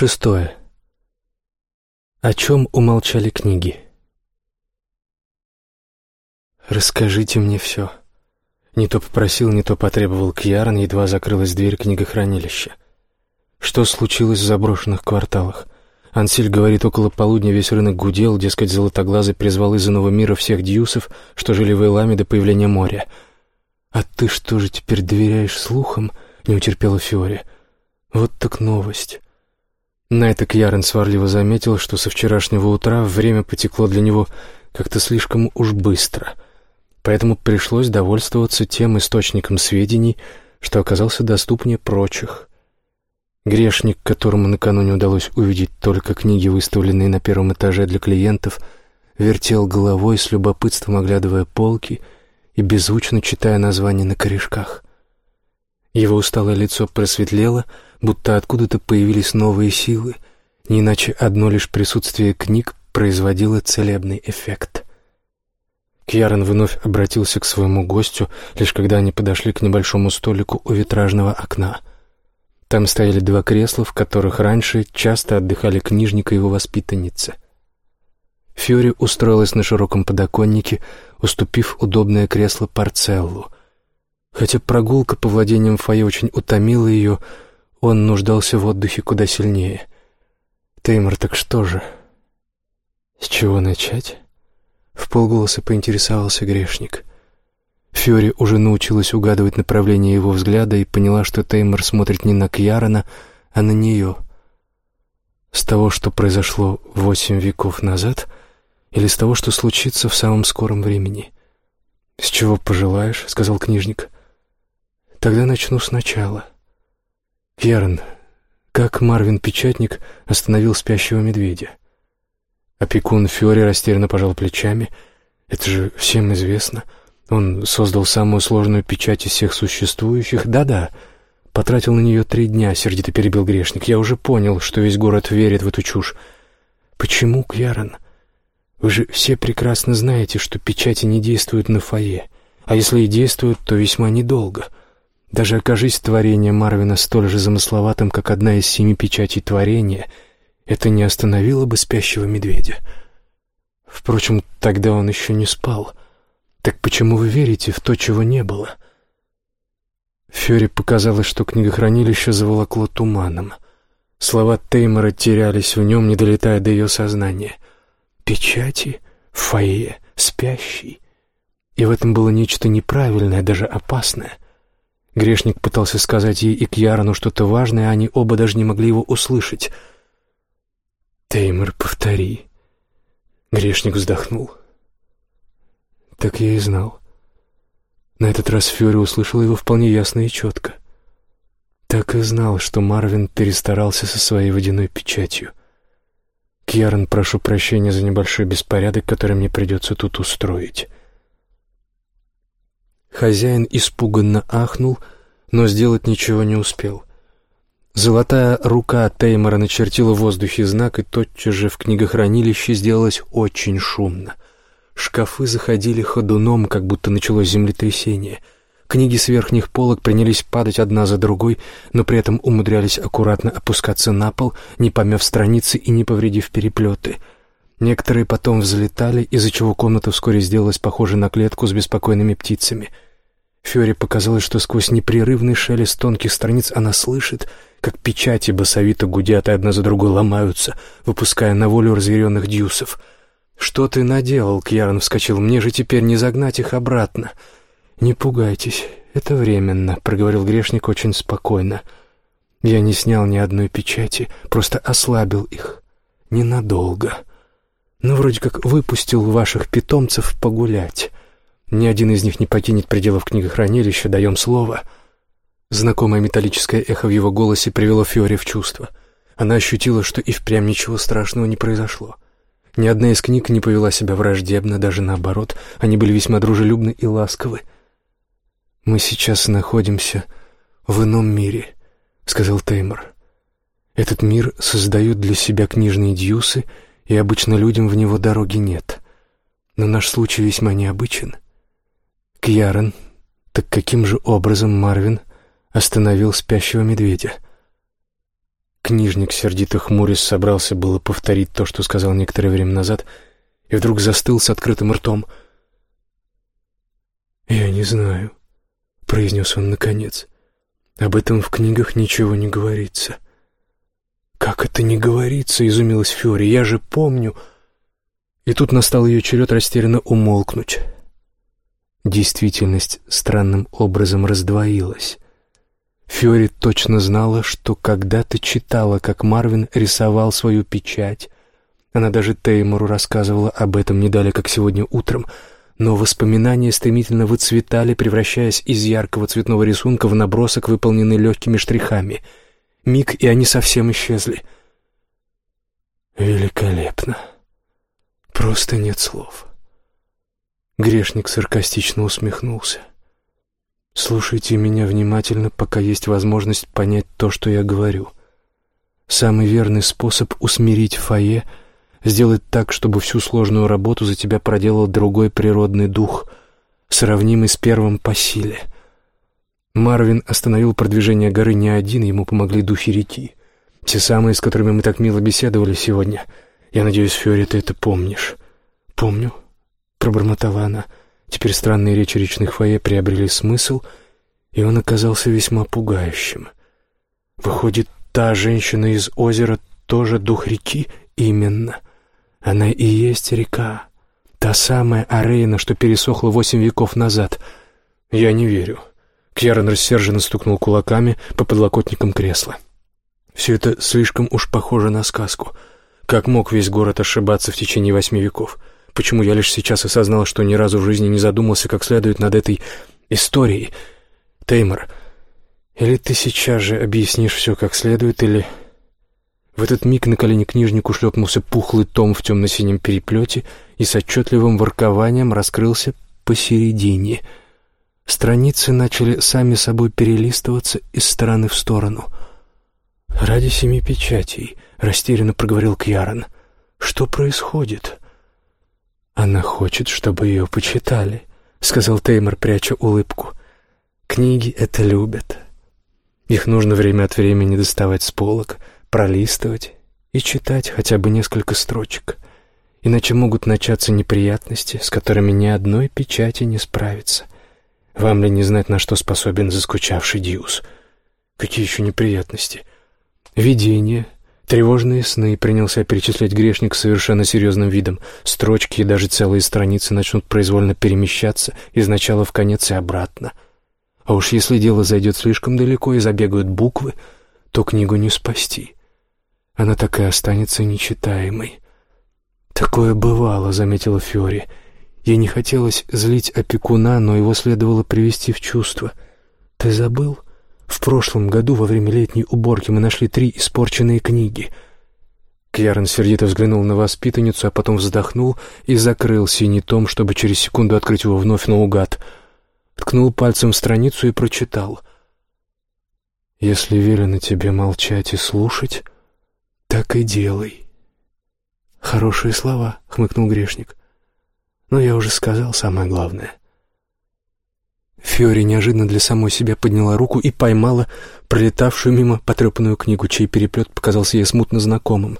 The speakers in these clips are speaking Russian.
Шестое. О чем умолчали книги? «Расскажите мне все». Не то попросил, не то потребовал Кьярон, едва закрылась дверь книгохранилища. Что случилось в заброшенных кварталах? Ансиль говорит, около полудня весь рынок гудел, дескать, золотоглазый призвал из иного мира всех дьюсов, что жили в Эйламе до появления моря. «А ты что же теперь доверяешь слухам?» — не утерпела Фиори. «Вот так новость». На это Кьярен сварливо заметил, что со вчерашнего утра время потекло для него как-то слишком уж быстро, поэтому пришлось довольствоваться тем источником сведений, что оказался доступнее прочих. Грешник, которому накануне удалось увидеть только книги, выставленные на первом этаже для клиентов, вертел головой с любопытством, оглядывая полки и беззвучно читая названия на корешках. Его усталое лицо просветлело — будто откуда-то появились новые силы, не иначе одно лишь присутствие книг производило целебный эффект. Кьярон вновь обратился к своему гостю, лишь когда они подошли к небольшому столику у витражного окна. Там стояли два кресла, в которых раньше часто отдыхали книжник и его воспитанница. Фьюри устроилась на широком подоконнике, уступив удобное кресло Парцеллу. Хотя прогулка по владениям фойе очень утомила ее, он нуждался в отдыхе куда сильнее. Теймор, так что же? С чего начать? В полголоса поинтересовался грешник. Фьори уже научилась угадывать направление его взгляда и поняла, что Теймор смотрит не на Кьярона, а на нее. С того, что произошло восемь веков назад, или с того, что случится в самом скором времени? «С чего пожелаешь?» — сказал книжник. «Тогда начну сначала». Керн, как Марвин-печатник остановил спящего медведя? Опекун Фьори растерянно пожал плечами. Это же всем известно. Он создал самую сложную печать из всех существующих. Да-да, потратил на нее три дня, сердито перебил грешник. Я уже понял, что весь город верит в эту чушь. Почему, Кьярон? Вы же все прекрасно знаете, что печати не действуют на фойе. А если и действуют, то весьма недолго — даже окажись творение Марвина столь же замысловатым, как одна из семи печатей творения, это не остановило бы спящего медведя. Впрочем, тогда он еще не спал. Так почему вы верите в то, чего не было? Фёре показалось, что книгохранилище заволокло туманом. Слова Теймора терялись в нем, не долетая до ее сознания. Печати, фойе, спящий. И в этом было нечто неправильное, даже опасное — Грешник пытался сказать ей и Кьярану что-то важное, а они оба даже не могли его услышать. «Теймор, повтори». Грешник вздохнул. Так я и знал. На этот раз Фьюри услышал его вполне ясно и четко. Так и знал, что Марвин перестарался со своей водяной печатью. Кьярон, прошу прощения за небольшой беспорядок, который мне придется тут устроить. Хозяин испуганно ахнул, но сделать ничего не успел. Золотая рука Теймора начертила в воздухе знак, и тотчас же в книгохранилище сделалось очень шумно. Шкафы заходили ходуном, как будто началось землетрясение. Книги с верхних полок принялись падать одна за другой, но при этом умудрялись аккуратно опускаться на пол, не помяв страницы и не повредив переплеты — Некоторые потом взлетали, из-за чего комната вскоре сделалась похожей на клетку с беспокойными птицами. Фёре показалось, что сквозь непрерывный шелест тонких страниц она слышит, как печати басовито гудят и одна за другой ломаются, выпуская на волю разъяренных дьюсов. «Что ты наделал?» — Кьярон вскочил. «Мне же теперь не загнать их обратно». «Не пугайтесь, это временно», — проговорил грешник очень спокойно. «Я не снял ни одной печати, просто ослабил их. Ненадолго». Ну, вроде как выпустил ваших питомцев погулять. Ни один из них не покинет пределов книгохранилища, даем слово». Знакомое металлическое эхо в его голосе привело Фиоре в чувство. Она ощутила, что и впрямь ничего страшного не произошло. Ни одна из книг не повела себя враждебно, даже наоборот, они были весьма дружелюбны и ласковы. «Мы сейчас находимся в ином мире», — сказал Теймор. «Этот мир создают для себя книжные дьюсы — и обычно людям в него дороги нет. Но наш случай весьма необычен. Кьярен, так каким же образом Марвин остановил спящего медведя? Книжник, сердито хмурясь, собрался было повторить то, что сказал некоторое время назад, и вдруг застыл с открытым ртом. «Я не знаю», — произнес он наконец. «Об этом в книгах ничего не говорится». «Как это не говорится?» — изумилась Фьори. «Я же помню...» И тут настал ее черед растерянно умолкнуть. Действительность странным образом раздвоилась. Фьори точно знала, что когда-то читала, как Марвин рисовал свою печать. Она даже Теймору рассказывала об этом не далее, как сегодня утром, но воспоминания стремительно выцветали, превращаясь из яркого цветного рисунка в набросок, выполненный легкими штрихами. Миг, и они совсем исчезли. Великолепно. Просто нет слов. Грешник саркастично усмехнулся. Слушайте меня внимательно, пока есть возможность понять то, что я говорю. Самый верный способ усмирить фойе — сделать так, чтобы всю сложную работу за тебя проделал другой природный дух, сравнимый с первым по силе. Марвин остановил продвижение горы не один, ему помогли духи реки. Те самые, с которыми мы так мило беседовали сегодня. Я надеюсь, Фьори, ты это помнишь. «Помню», — пробормотала она, — Теперь странные речи речных фойе приобрели смысл, и он оказался весьма пугающим. Выходит, та женщина из озера тоже дух реки? Именно. Она и есть река. Та самая Арейна, что пересохла восемь веков назад. Я не верю. Кьярон рассерженно стукнул кулаками по подлокотникам кресла. Все это слишком уж похоже на сказку. Как мог весь город ошибаться в течение восьми веков? — Почему я лишь сейчас осознал, что ни разу в жизни не задумался как следует над этой историей? Теймор, или ты сейчас же объяснишь все как следует, или... В этот миг на колени книжнику шлепнулся пухлый том в темно-синем переплете и с отчетливым воркованием раскрылся посередине. Страницы начали сами собой перелистываться из стороны в сторону. «Ради семи печатей», — растерянно проговорил Кьярон. «Что происходит?» «Она хочет, чтобы ее почитали», — сказал Теймор, пряча улыбку. «Книги это любят. Их нужно время от времени доставать с полок, пролистывать и читать хотя бы несколько строчек. Иначе могут начаться неприятности, с которыми ни одной печати не справится. Вам ли не знать, на что способен заскучавший Диус? Какие еще неприятности? Видение — Тревожные сны принялся перечислять грешник совершенно серьезным видом. Строчки и даже целые страницы начнут произвольно перемещаться из начала в конец и обратно. А уж если дело зайдет слишком далеко и забегают буквы, то книгу не спасти. Она так и останется нечитаемой. «Такое бывало», — заметила Фиори. Ей не хотелось злить опекуна, но его следовало привести в чувство. «Ты забыл?» В прошлом году во время летней уборки мы нашли три испорченные книги. Кьярон сердито взглянул на воспитанницу, а потом вздохнул и закрыл синий том, чтобы через секунду открыть его вновь наугад. Ткнул пальцем в страницу и прочитал. «Если велено тебе молчать и слушать, так и делай». «Хорошие слова», — хмыкнул грешник. «Но я уже сказал самое главное. Фиори неожиданно для самой себя подняла руку и поймала пролетавшую мимо потрепанную книгу, чей переплет показался ей смутно знакомым.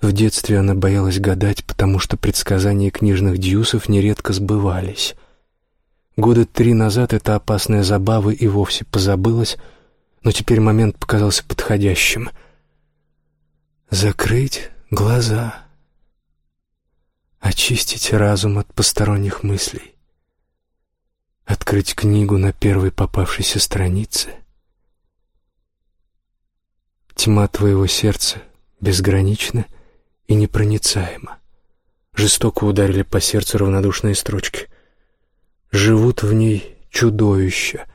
В детстве она боялась гадать, потому что предсказания книжных дьюсов нередко сбывались. Года три назад эта опасная забава и вовсе позабылась, но теперь момент показался подходящим. Закрыть глаза, очистить разум от посторонних мыслей открыть книгу на первой попавшейся странице. Тьма твоего сердца безгранична и непроницаема. Жестоко ударили по сердцу равнодушные строчки. Живут в ней чудовища,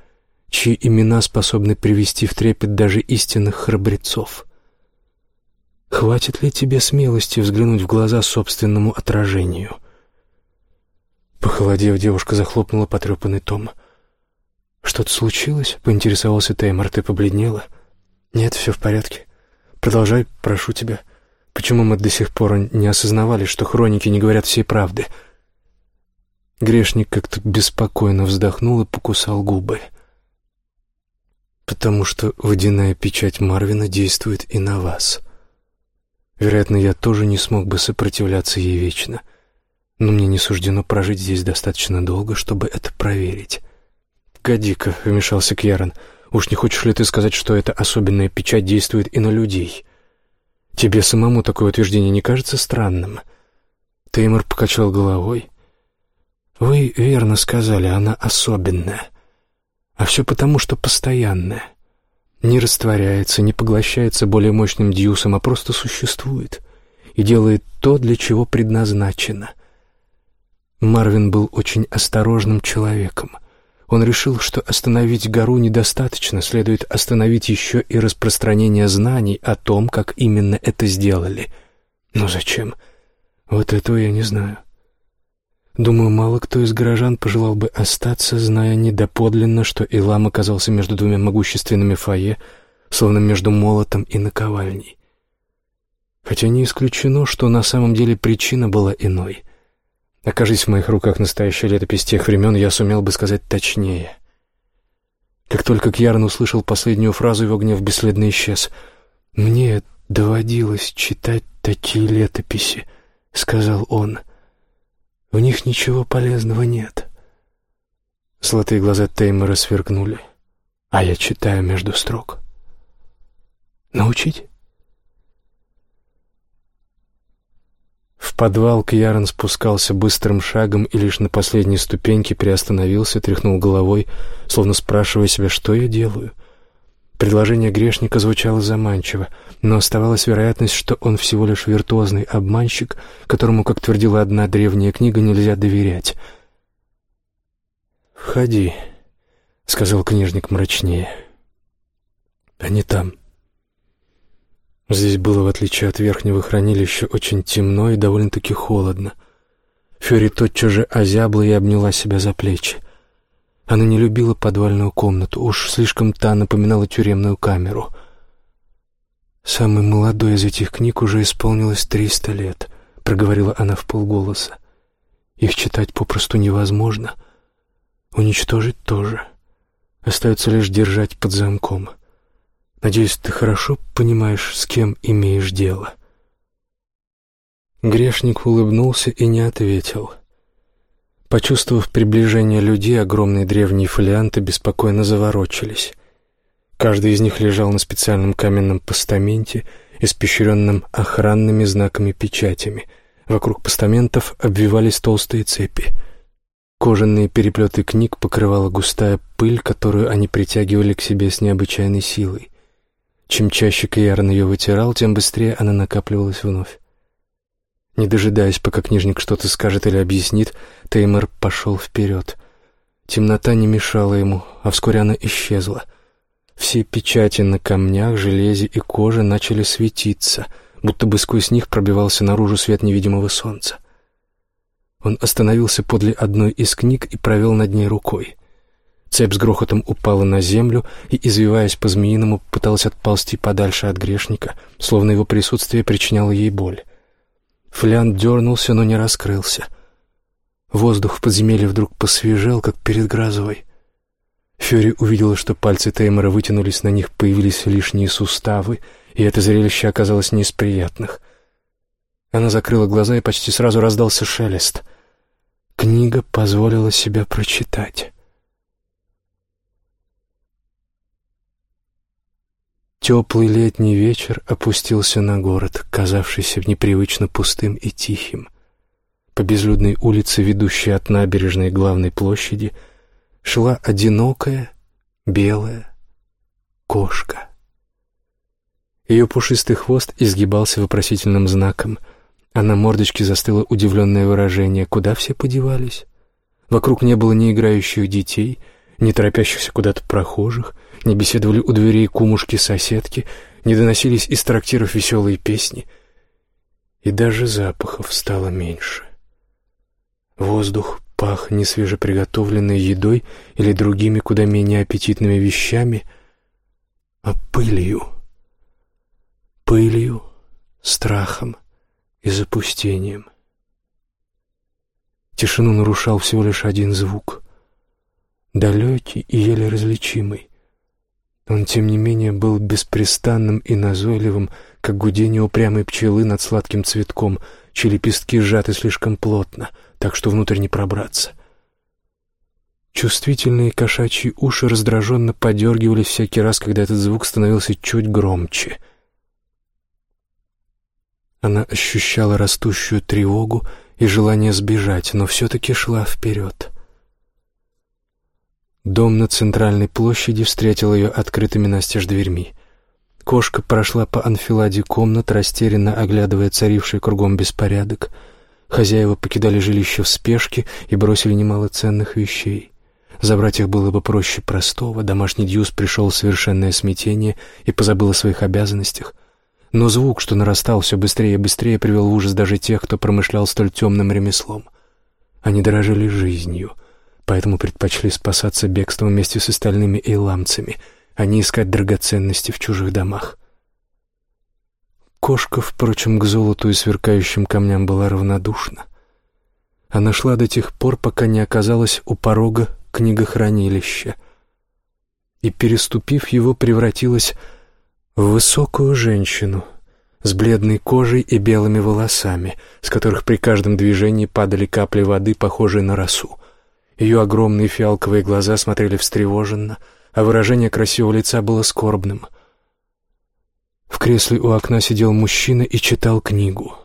чьи имена способны привести в трепет даже истинных храбрецов. Хватит ли тебе смелости взглянуть в глаза собственному отражению — Похолодев, девушка захлопнула потрепанный том. «Что-то случилось?» — поинтересовался Теймор. «Ты побледнела?» «Нет, все в порядке. Продолжай, прошу тебя. Почему мы до сих пор не осознавали, что хроники не говорят всей правды?» Грешник как-то беспокойно вздохнул и покусал губы. Потому что водяная печать Марвина действует и на вас. Вероятно, я тоже не смог бы сопротивляться ей вечно, но мне не суждено прожить здесь достаточно долго, чтобы это проверить. «Погоди-ка», — вмешался Кьярон, — «уж не хочешь ли ты сказать, что эта особенная печать действует и на людей? Тебе самому такое утверждение не кажется странным?» Теймор покачал головой. «Вы верно сказали, она особенная. А все потому, что постоянная. Не растворяется, не поглощается более мощным дьюсом, а просто существует и делает то, для чего предназначено. Марвин был очень осторожным человеком. Он решил, что остановить гору недостаточно, следует остановить еще и распространение знаний о том, как именно это сделали. Но зачем? Вот этого я не знаю. Думаю, мало кто из горожан пожелал бы остаться, зная недоподлинно, что Илам оказался между двумя могущественными фойе, словно между молотом и наковальней. Хотя не исключено, что на самом деле причина была иной. Окажись в моих руках настоящая летопись тех времен, я сумел бы сказать точнее. Как только Кьярн услышал последнюю фразу, его гнев бесследно исчез. «Мне доводилось читать такие летописи», — сказал он. В них ничего полезного нет. Золотые глаза Теймора сверкнули, а я читаю между строк. Научить? В подвал Кьярон спускался быстрым шагом и лишь на последней ступеньке приостановился, тряхнул головой, словно спрашивая себя, что я делаю — Предложение грешника звучало заманчиво, но оставалась вероятность, что он всего лишь виртуозный обманщик, которому, как твердила одна древняя книга, нельзя доверять. «Входи», — сказал книжник мрачнее. «Они там». Здесь было, в отличие от верхнего хранилища, очень темно и довольно-таки холодно. Фёри тотчас же озябла и обняла себя за плечи. Она не любила подвальную комнату, уж слишком та напоминала тюремную камеру. «Самый молодой из этих книг уже исполнилось триста лет», — проговорила она в полголоса. «Их читать попросту невозможно. Уничтожить тоже. Остается лишь держать под замком. Надеюсь, ты хорошо понимаешь, с кем имеешь дело». Грешник улыбнулся и не ответил. Почувствовав приближение людей, огромные древние фолианты беспокойно заворочились. Каждый из них лежал на специальном каменном постаменте, испещренном охранными знаками-печатями. Вокруг постаментов обвивались толстые цепи. Кожаные переплеты книг покрывала густая пыль, которую они притягивали к себе с необычайной силой. Чем чаще Кьярон ее вытирал, тем быстрее она накапливалась вновь. Не дожидаясь, пока книжник что-то скажет или объяснит, Теймор пошел вперед. Темнота не мешала ему, а вскоре она исчезла. Все печати на камнях, железе и коже начали светиться, будто бы сквозь них пробивался наружу свет невидимого солнца. Он остановился подле одной из книг и провел над ней рукой. Цепь с грохотом упала на землю и, извиваясь по-змеиному, пыталась отползти подальше от грешника, словно его присутствие причиняло ей боль. Флянт дернулся, но не раскрылся. Воздух в подземелье вдруг посвежел, как перед грозой. Фьюри увидела, что пальцы Теймора вытянулись, на них появились лишние суставы, и это зрелище оказалось не из приятных. Она закрыла глаза, и почти сразу раздался шелест. Книга позволила себя прочитать. Теплый летний вечер опустился на город, казавшийся непривычно пустым и тихим. По безлюдной улице, ведущей от набережной главной площади, шла одинокая белая кошка. Ее пушистый хвост изгибался вопросительным знаком, а на мордочке застыло удивленное выражение «Куда все подевались?». Вокруг не было ни играющих детей, ни торопящихся куда-то прохожих — не беседовали у дверей кумушки-соседки, не доносились из трактиров веселые песни, и даже запахов стало меньше. Воздух пах не свежеприготовленной едой или другими куда менее аппетитными вещами, а пылью. Пылью, страхом и запустением. Тишину нарушал всего лишь один звук, далекий и еле различимый Он, тем не менее, был беспрестанным и назойливым, как гудение упрямой пчелы над сладким цветком, чьи лепестки сжаты слишком плотно, так что внутрь не пробраться. Чувствительные кошачьи уши раздраженно подергивались всякий раз, когда этот звук становился чуть громче. Она ощущала растущую тревогу и желание сбежать, но все-таки шла вперед. Дом на центральной площади встретил ее открытыми настежь дверьми. Кошка прошла по анфиладе комнат, растерянно оглядывая царивший кругом беспорядок. Хозяева покидали жилище в спешке и бросили немало ценных вещей. Забрать их было бы проще простого, домашний дьюс пришел в совершенное смятение и позабыл о своих обязанностях. Но звук, что нарастал все быстрее и быстрее, привел в ужас даже тех, кто промышлял столь темным ремеслом. Они дорожили жизнью, поэтому предпочли спасаться бегством вместе с остальными эйламцами, а не искать драгоценности в чужих домах. Кошка, впрочем, к золоту и сверкающим камням была равнодушна. Она шла до тех пор, пока не оказалась у порога книгохранилища, и, переступив его, превратилась в высокую женщину с бледной кожей и белыми волосами, с которых при каждом движении падали капли воды, похожие на росу. Ее огромные фиалковые глаза смотрели встревоженно, а выражение красивого лица было скорбным. В кресле у окна сидел мужчина и читал книгу.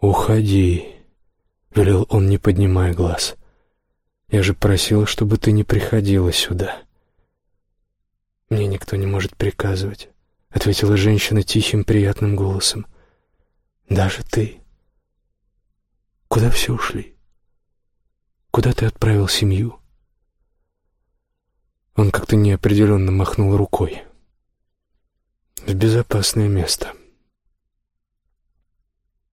«Уходи», — велел он, не поднимая глаз. Я же просила, чтобы ты не приходила сюда. Мне никто не может приказывать, ответила женщина тихим, приятным голосом. Даже ты. Куда все ушли? Куда ты отправил семью? Он как-то неопределенно махнул рукой. В безопасное место.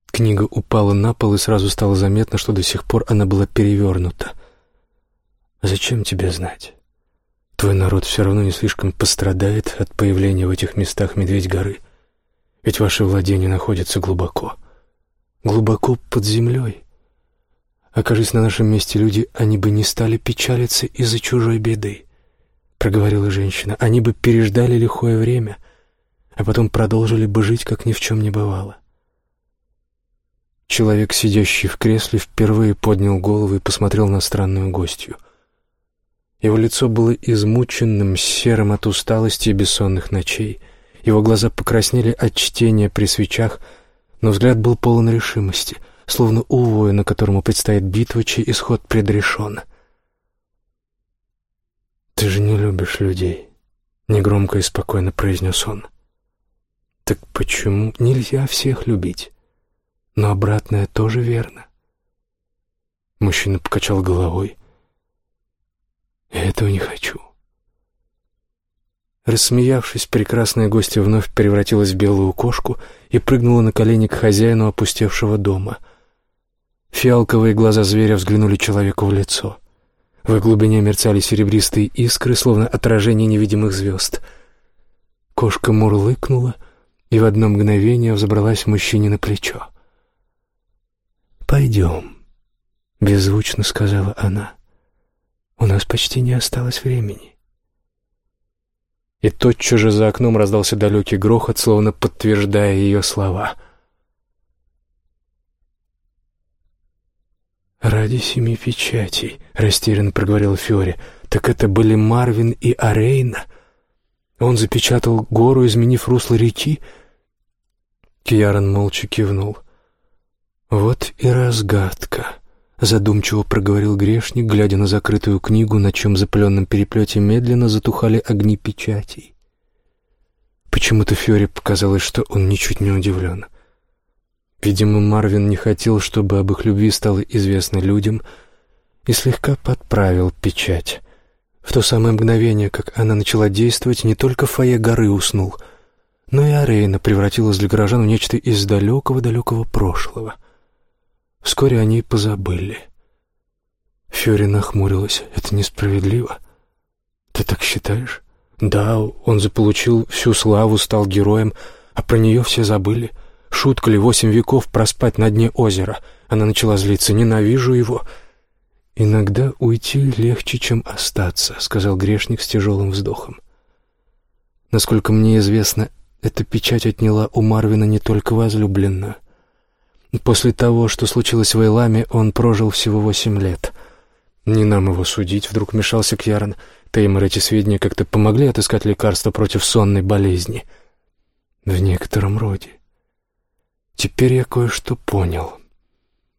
Книга упала на пол, и сразу стало заметно, что до сих пор она была перевернута. Зачем тебе знать? Твой народ все равно не слишком пострадает от появления в этих местах Медведь-горы. Ведь ваши владения находятся глубоко. Глубоко под землей. Окажись на нашем месте люди, они бы не стали печалиться из-за чужой беды, проговорила женщина. Они бы переждали лихое время, а потом продолжили бы жить, как ни в чем не бывало. Человек, сидящий в кресле, впервые поднял голову и посмотрел на странную гостью. Его лицо было измученным, серым от усталости и бессонных ночей. Его глаза покраснели от чтения при свечах, но взгляд был полон решимости, словно у воина, которому предстоит битва, чей исход предрешен. «Ты же не любишь людей», — негромко и спокойно произнес он. «Так почему нельзя всех любить? Но обратное тоже верно». Мужчина покачал головой. Я этого не хочу. Рассмеявшись, прекрасная гостья вновь превратилась в белую кошку и прыгнула на колени к хозяину опустевшего дома. Фиалковые глаза зверя взглянули человеку в лицо. В глубине мерцали серебристые искры, словно отражение невидимых звезд. Кошка мурлыкнула и в одно мгновение взобралась мужчине на плечо. «Пойдем», — беззвучно сказала она. У нас почти не осталось времени. И тотчас же за окном раздался далекий грохот, словно подтверждая ее слова. «Ради семи печатей», — растерянно проговорил Фиори. «Так это были Марвин и Арейна?» Он запечатал гору, изменив русло реки. Кьярон молча кивнул. «Вот и разгадка». Задумчиво проговорил грешник, глядя на закрытую книгу, на чем запыленном переплете медленно затухали огни печатей. Почему-то Фьоре показалось, что он ничуть не удивлен. Видимо, Марвин не хотел, чтобы об их любви стало известно людям, и слегка подправил печать. В то самое мгновение, как она начала действовать, не только фойе горы уснул, но и Арейна превратилась для горожан в нечто из далекого-далекого прошлого — Вскоре они позабыли. Фьори нахмурилась. «Это несправедливо. Ты так считаешь?» «Да, он заполучил всю славу, стал героем, а про нее все забыли. Шутка ли восемь веков проспать на дне озера?» Она начала злиться. «Ненавижу его. «Иногда уйти легче, чем остаться», — сказал грешник с тяжелым вздохом. «Насколько мне известно, эта печать отняла у Марвина не только возлюбленную. После того, что случилось в Эйламе, он прожил всего восемь лет. Не нам его судить, вдруг мешался Кьярон. Теймор, эти сведения как-то помогли отыскать лекарство против сонной болезни?» «В некотором роде. Теперь я кое-что понял,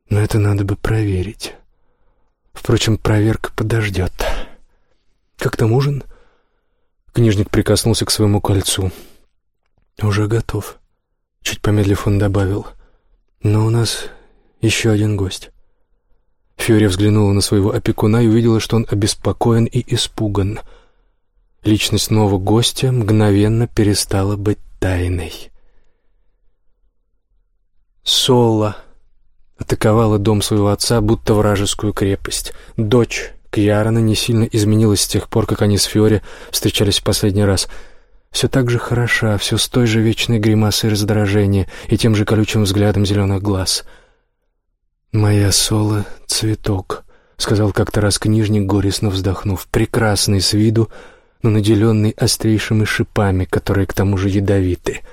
но это надо бы проверить». Впрочем, проверка подождет. «Как там ужин?» Книжник прикоснулся к своему кольцу. «Уже готов». Чуть помедлив, он добавил. «Но у нас еще один гость». Фьюри взглянула на своего опекуна и увидела, что он обеспокоен и испуган. Личность нового гостя мгновенно перестала быть тайной. Соло атаковала дом своего отца, будто вражескую крепость. Дочь Кьярона не сильно изменилась с тех пор, как они с Фиори встречались в последний раз. Все так же хороша, все с той же вечной гримасой раздражения и тем же колючим взглядом зеленых глаз. «Моя Соло — цветок», — сказал как-то раз книжник, горестно вздохнув, прекрасный с виду, но наделенный острейшими шипами, которые к тому же ядовиты —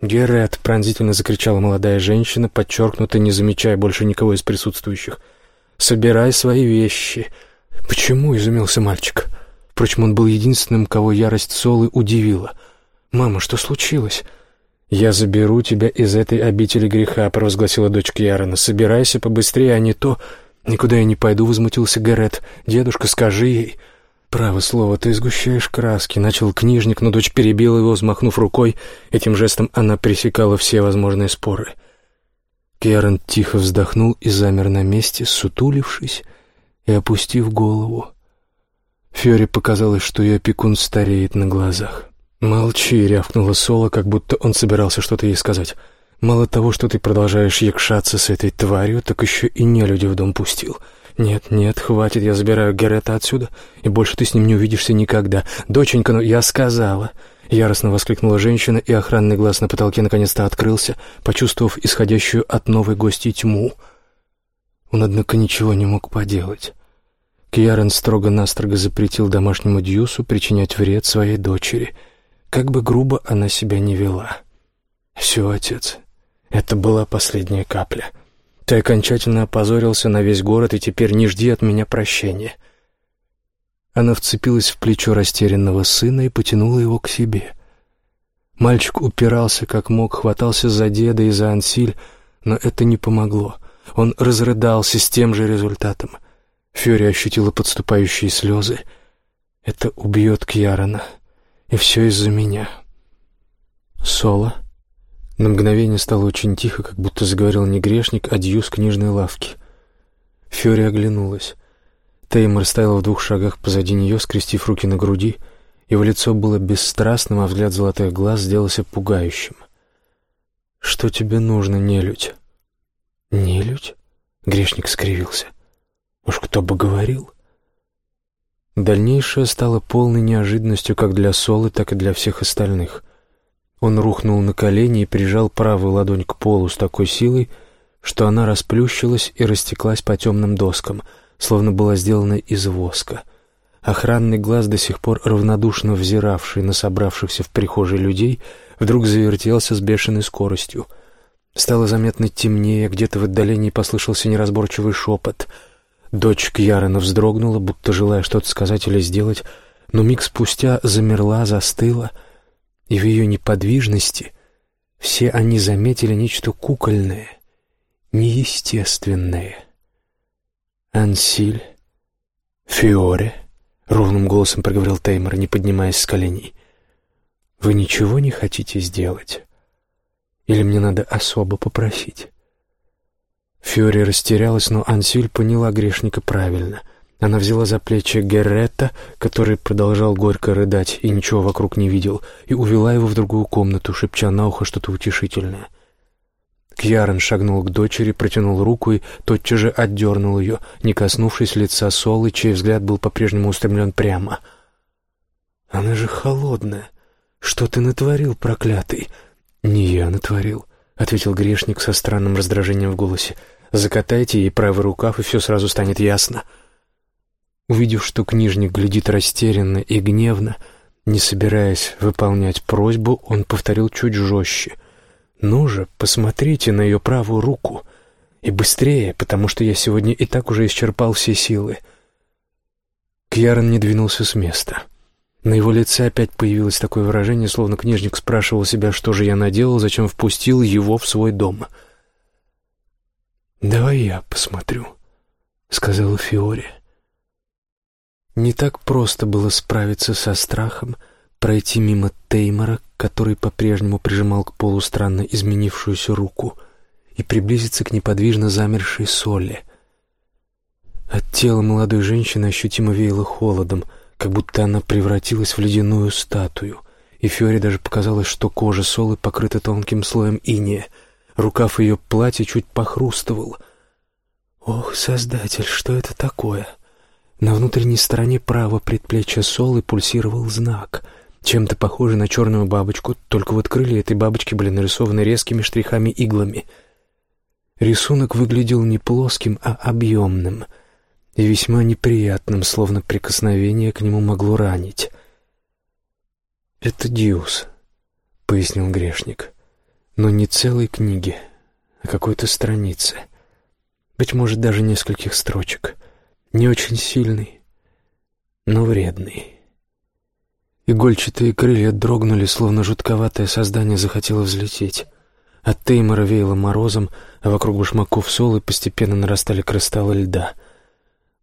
«Герет!» — пронзительно закричала молодая женщина, подчеркнуто не замечая больше никого из присутствующих. «Собирай свои вещи!» «Почему?» — изумился мальчик. Впрочем, он был единственным, кого ярость Солы удивила. «Мама, что случилось?» «Я заберу тебя из этой обители греха», — провозгласила дочь Кьярона. «Собирайся побыстрее, а не то...» «Никуда я не пойду», — возмутился Гарет. «Дедушка, скажи ей...» «Право слово, ты сгущаешь краски», — начал книжник, но дочь перебила его, взмахнув рукой. Этим жестом она пресекала все возможные споры. Керен тихо вздохнул и замер на месте, сутулившись и опустив голову. Фьоре показалось, что ее опекун стареет на глазах. «Молчи», — рявкнула Соло, как будто он собирался что-то ей сказать. «Мало того, что ты продолжаешь якшаться с этой тварью, так еще и нелюди в дом пустил». «Нет, нет, хватит, я забираю Герета отсюда, и больше ты с ним не увидишься никогда. Доченька, ну я сказала!» Яростно воскликнула женщина, и охранный глаз на потолке наконец-то открылся, почувствовав исходящую от новой гости тьму. Он, однако, ничего не мог поделать. Кьярен строго-настрого запретил домашнему Дьюсу причинять вред своей дочери, как бы грубо она себя не вела. «Все, отец, это была последняя капля». Ты окончательно опозорился на весь город, и теперь не жди от меня прощения». Она вцепилась в плечо растерянного сына и потянула его к себе. Мальчик упирался как мог, хватался за деда и за Ансиль, но это не помогло. Он разрыдался с тем же результатом. Фьори ощутила подступающие слезы. «Это убьет Кьярона, и все из-за меня». «Соло?» На мгновение стало очень тихо, как будто заговорил не грешник, а дьюс книжной лавки. Фьори оглянулась. Теймор стоял в двух шагах позади нее, скрестив руки на груди. Его лицо было бесстрастным, а взгляд золотых глаз сделался пугающим. «Что тебе нужно, нелюдь?» «Нелюдь?» — грешник скривился. «Уж кто бы говорил?» Дальнейшее стало полной неожиданностью как для Солы, так и для всех остальных. Он рухнул на колени и прижал правую ладонь к полу с такой силой, что она расплющилась и растеклась по темным доскам, словно была сделана из воска. Охранный глаз, до сих пор равнодушно взиравший на собравшихся в прихожей людей, вдруг завертелся с бешеной скоростью. Стало заметно темнее, где-то в отдалении послышался неразборчивый шепот. Дочь Кьярена вздрогнула, будто желая что-то сказать или сделать, но миг спустя замерла, застыла — и в ее неподвижности все они заметили нечто кукольное, неестественное. «Ансиль, Фиоре», — ровным голосом проговорил Теймор, не поднимаясь с коленей, — «вы ничего не хотите сделать? Или мне надо особо попросить?» Фиоре растерялась, но Ансиль поняла грешника правильно — она взяла за плечи Герретта, который продолжал горько рыдать и ничего вокруг не видел, и увела его в другую комнату, шепча на ухо что-то утешительное. Кьярон шагнул к дочери, протянул руку и тотчас же отдернул ее, не коснувшись лица Солы, чей взгляд был по-прежнему устремлен прямо. «Она же холодная. Что ты натворил, проклятый?» «Не я натворил», — ответил грешник со странным раздражением в голосе. «Закатайте ей правый рукав, и все сразу станет ясно». Увидев, что книжник глядит растерянно и гневно, не собираясь выполнять просьбу, он повторил чуть жестче. «Ну же, посмотрите на ее правую руку. И быстрее, потому что я сегодня и так уже исчерпал все силы». Кьярон не двинулся с места. На его лице опять появилось такое выражение, словно книжник спрашивал себя, что же я наделал, зачем впустил его в свой дом. «Давай я посмотрю», — сказала Фиори. Не так просто было справиться со страхом, пройти мимо Теймора, который по-прежнему прижимал к полу странно изменившуюся руку, и приблизиться к неподвижно замершей соли. От тела молодой женщины ощутимо веяло холодом, как будто она превратилась в ледяную статую, и Фиоре даже показалось, что кожа солы покрыта тонким слоем иния, рукав ее платья чуть похрустывал. «Ох, Создатель, что это такое?» На внутренней стороне правого предплечья Солы пульсировал знак, чем-то похожий на черную бабочку, только вот крылья этой бабочки были нарисованы резкими штрихами-иглами. Рисунок выглядел не плоским, а объемным и весьма неприятным, словно прикосновение к нему могло ранить. «Это Диус», — пояснил грешник, — «но не целой книги, а какой-то страницы, быть может, даже нескольких строчек». Не очень сильный, но вредный. Игольчатые крылья дрогнули, словно жутковатое создание захотело взлететь. От Теймора веяло морозом, а вокруг башмаков солы постепенно нарастали кристаллы льда.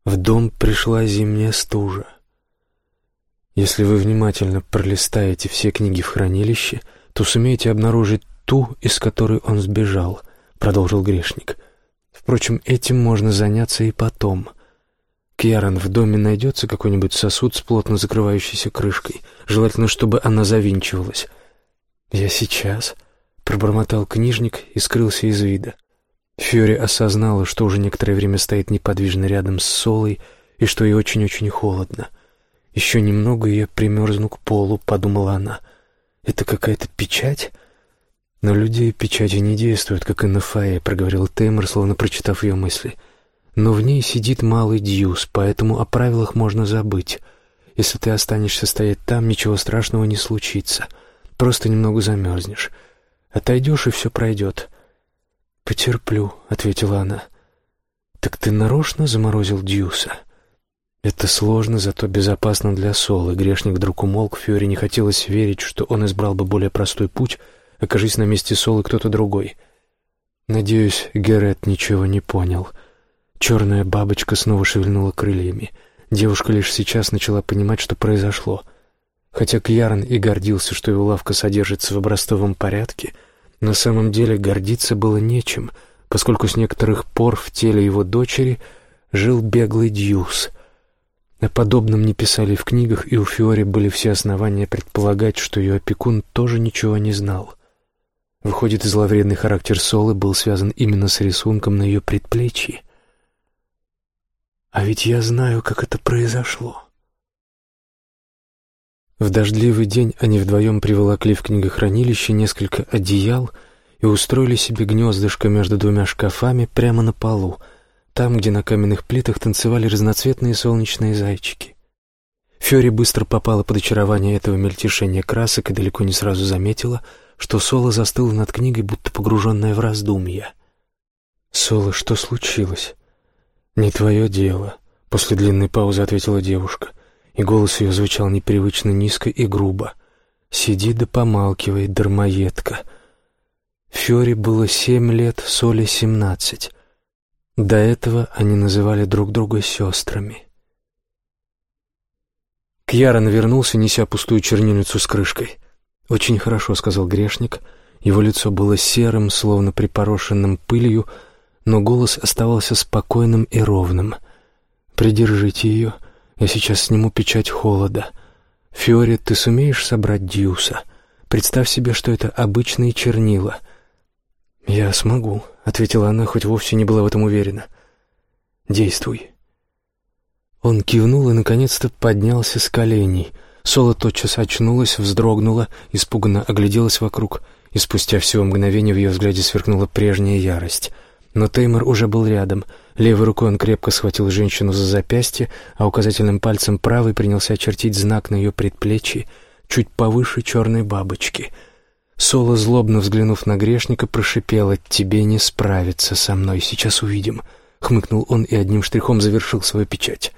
В дом пришла зимняя стужа. Если вы внимательно пролистаете все книги в хранилище, то сумеете обнаружить ту, из которой он сбежал, — продолжил грешник. Впрочем, этим можно заняться и потом. Кьярон, в доме найдется какой-нибудь сосуд с плотно закрывающейся крышкой. Желательно, чтобы она завинчивалась. «Я сейчас», — пробормотал книжник и скрылся из вида. Фьюри осознала, что уже некоторое время стоит неподвижно рядом с Солой и что ей очень-очень холодно. «Еще немного, и я примерзну к полу», — подумала она. «Это какая-то печать?» «На людей печати не действуют, как и на Фае», — проговорил Теймор, словно прочитав ее мысли. — но в ней сидит малый Дьюс, поэтому о правилах можно забыть. Если ты останешься стоять там, ничего страшного не случится. Просто немного замерзнешь. Отойдешь, и все пройдет. «Потерплю», — ответила она. «Так ты нарочно заморозил Дьюса?» «Это сложно, зато безопасно для Солы». Грешник вдруг умолк, Фьюри не хотелось верить, что он избрал бы более простой путь, окажись на месте Солы кто-то другой. Надеюсь, Герет ничего не понял. Черная бабочка снова шевельнула крыльями. Девушка лишь сейчас начала понимать, что произошло. Хотя Кьярон и гордился, что его лавка содержится в образцовом порядке, на самом деле гордиться было нечем, поскольку с некоторых пор в теле его дочери жил беглый Дьюс. О подобном не писали в книгах, и у Фиори были все основания предполагать, что ее опекун тоже ничего не знал. Выходит, зловредный характер Солы был связан именно с рисунком на ее предплечье. А ведь я знаю, как это произошло. В дождливый день они вдвоем приволокли в книгохранилище несколько одеял и устроили себе гнездышко между двумя шкафами прямо на полу, там, где на каменных плитах танцевали разноцветные солнечные зайчики. Фёри быстро попала под очарование этого мельтешения красок и далеко не сразу заметила, что Соло застыла над книгой, будто погруженная в раздумья. «Соло, что случилось?» «Не твое дело», — после длинной паузы ответила девушка, и голос ее звучал непривычно низко и грубо. «Сиди да помалкивай, дармоедка». Фёре было семь лет, Соли семнадцать. До этого они называли друг друга сестрами. Кьярон вернулся, неся пустую чернильницу с крышкой. «Очень хорошо», — сказал грешник. Его лицо было серым, словно припорошенным пылью, но голос оставался спокойным и ровным. «Придержите ее, я сейчас сниму печать холода. Фиори, ты сумеешь собрать Дьюса? Представь себе, что это обычные чернила». «Я смогу», — ответила она, хоть вовсе не была в этом уверена. «Действуй». Он кивнул и, наконец-то, поднялся с коленей. Соло тотчас очнулась, вздрогнула, испуганно огляделась вокруг, и спустя всего мгновение в ее взгляде сверкнула прежняя ярость — но Теймор уже был рядом. Левой рукой он крепко схватил женщину за запястье, а указательным пальцем правой принялся очертить знак на ее предплечье, чуть повыше черной бабочки. Соло, злобно взглянув на грешника, прошипела «Тебе не справиться со мной, сейчас увидим», — хмыкнул он и одним штрихом завершил свою печать.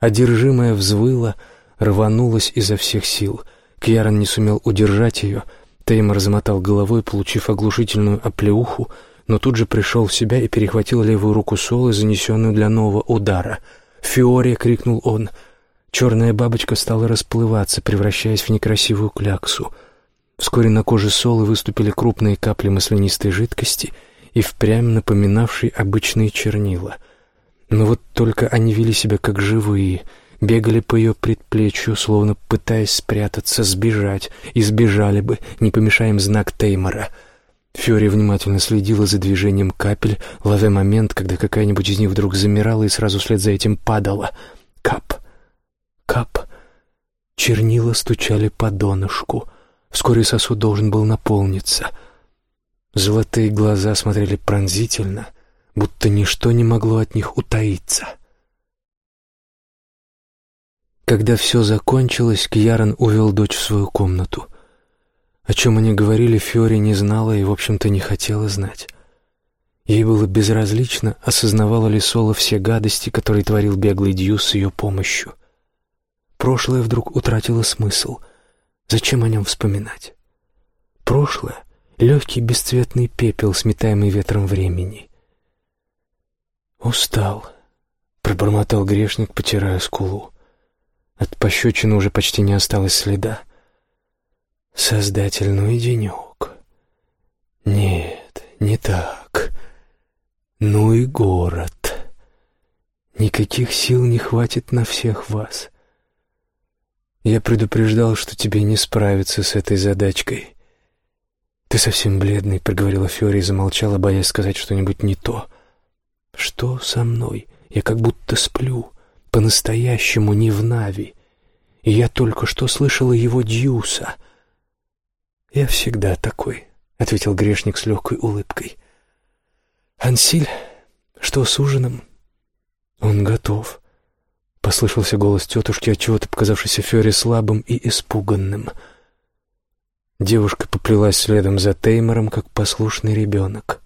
Одержимая взвыла, рванулась изо всех сил. Кьярон не сумел удержать ее. Теймор замотал головой, получив оглушительную оплеуху, но тут же пришел в себя и перехватил левую руку Солы, занесенную для нового удара. «Фиория!» — крикнул он. Черная бабочка стала расплываться, превращаясь в некрасивую кляксу. Вскоре на коже Солы выступили крупные капли маслянистой жидкости и впрямь напоминавшие обычные чернила. Но вот только они вели себя как живые — бегали по ее предплечью, словно пытаясь спрятаться, сбежать, и сбежали бы, не помешаем знак Теймора — Фьори внимательно следила за движением капель, ловя момент, когда какая-нибудь из них вдруг замирала и сразу вслед за этим падала. Кап, кап. Чернила стучали по донышку. Вскоре сосуд должен был наполниться. Золотые глаза смотрели пронзительно, будто ничто не могло от них утаиться. Когда все закончилось, Кьярон увел дочь в свою комнату. О чем они говорили, Фиори не знала и, в общем-то, не хотела знать. Ей было безразлично, осознавала ли Сола все гадости, которые творил беглый Дьюс с ее помощью. Прошлое вдруг утратило смысл. Зачем о нем вспоминать? Прошлое — легкий бесцветный пепел, сметаемый ветром времени. «Устал», — пробормотал грешник, потирая скулу. От пощечины уже почти не осталось следа. Создатель, ну и денек. Нет, не так. Ну и город. Никаких сил не хватит на всех вас. Я предупреждал, что тебе не справиться с этой задачкой. Ты совсем бледный, проговорила Фьори и замолчала, боясь сказать что-нибудь не то. Что со мной? Я как будто сплю, по-настоящему не в Нави. И я только что слышала его Дьюса — «Я всегда такой», — ответил грешник с легкой улыбкой. «Ансиль, что с ужином?» «Он готов», — послышался голос тетушки, отчего-то показавшийся Фёре слабым и испуганным. Девушка поплелась следом за Теймором, как послушный ребенок.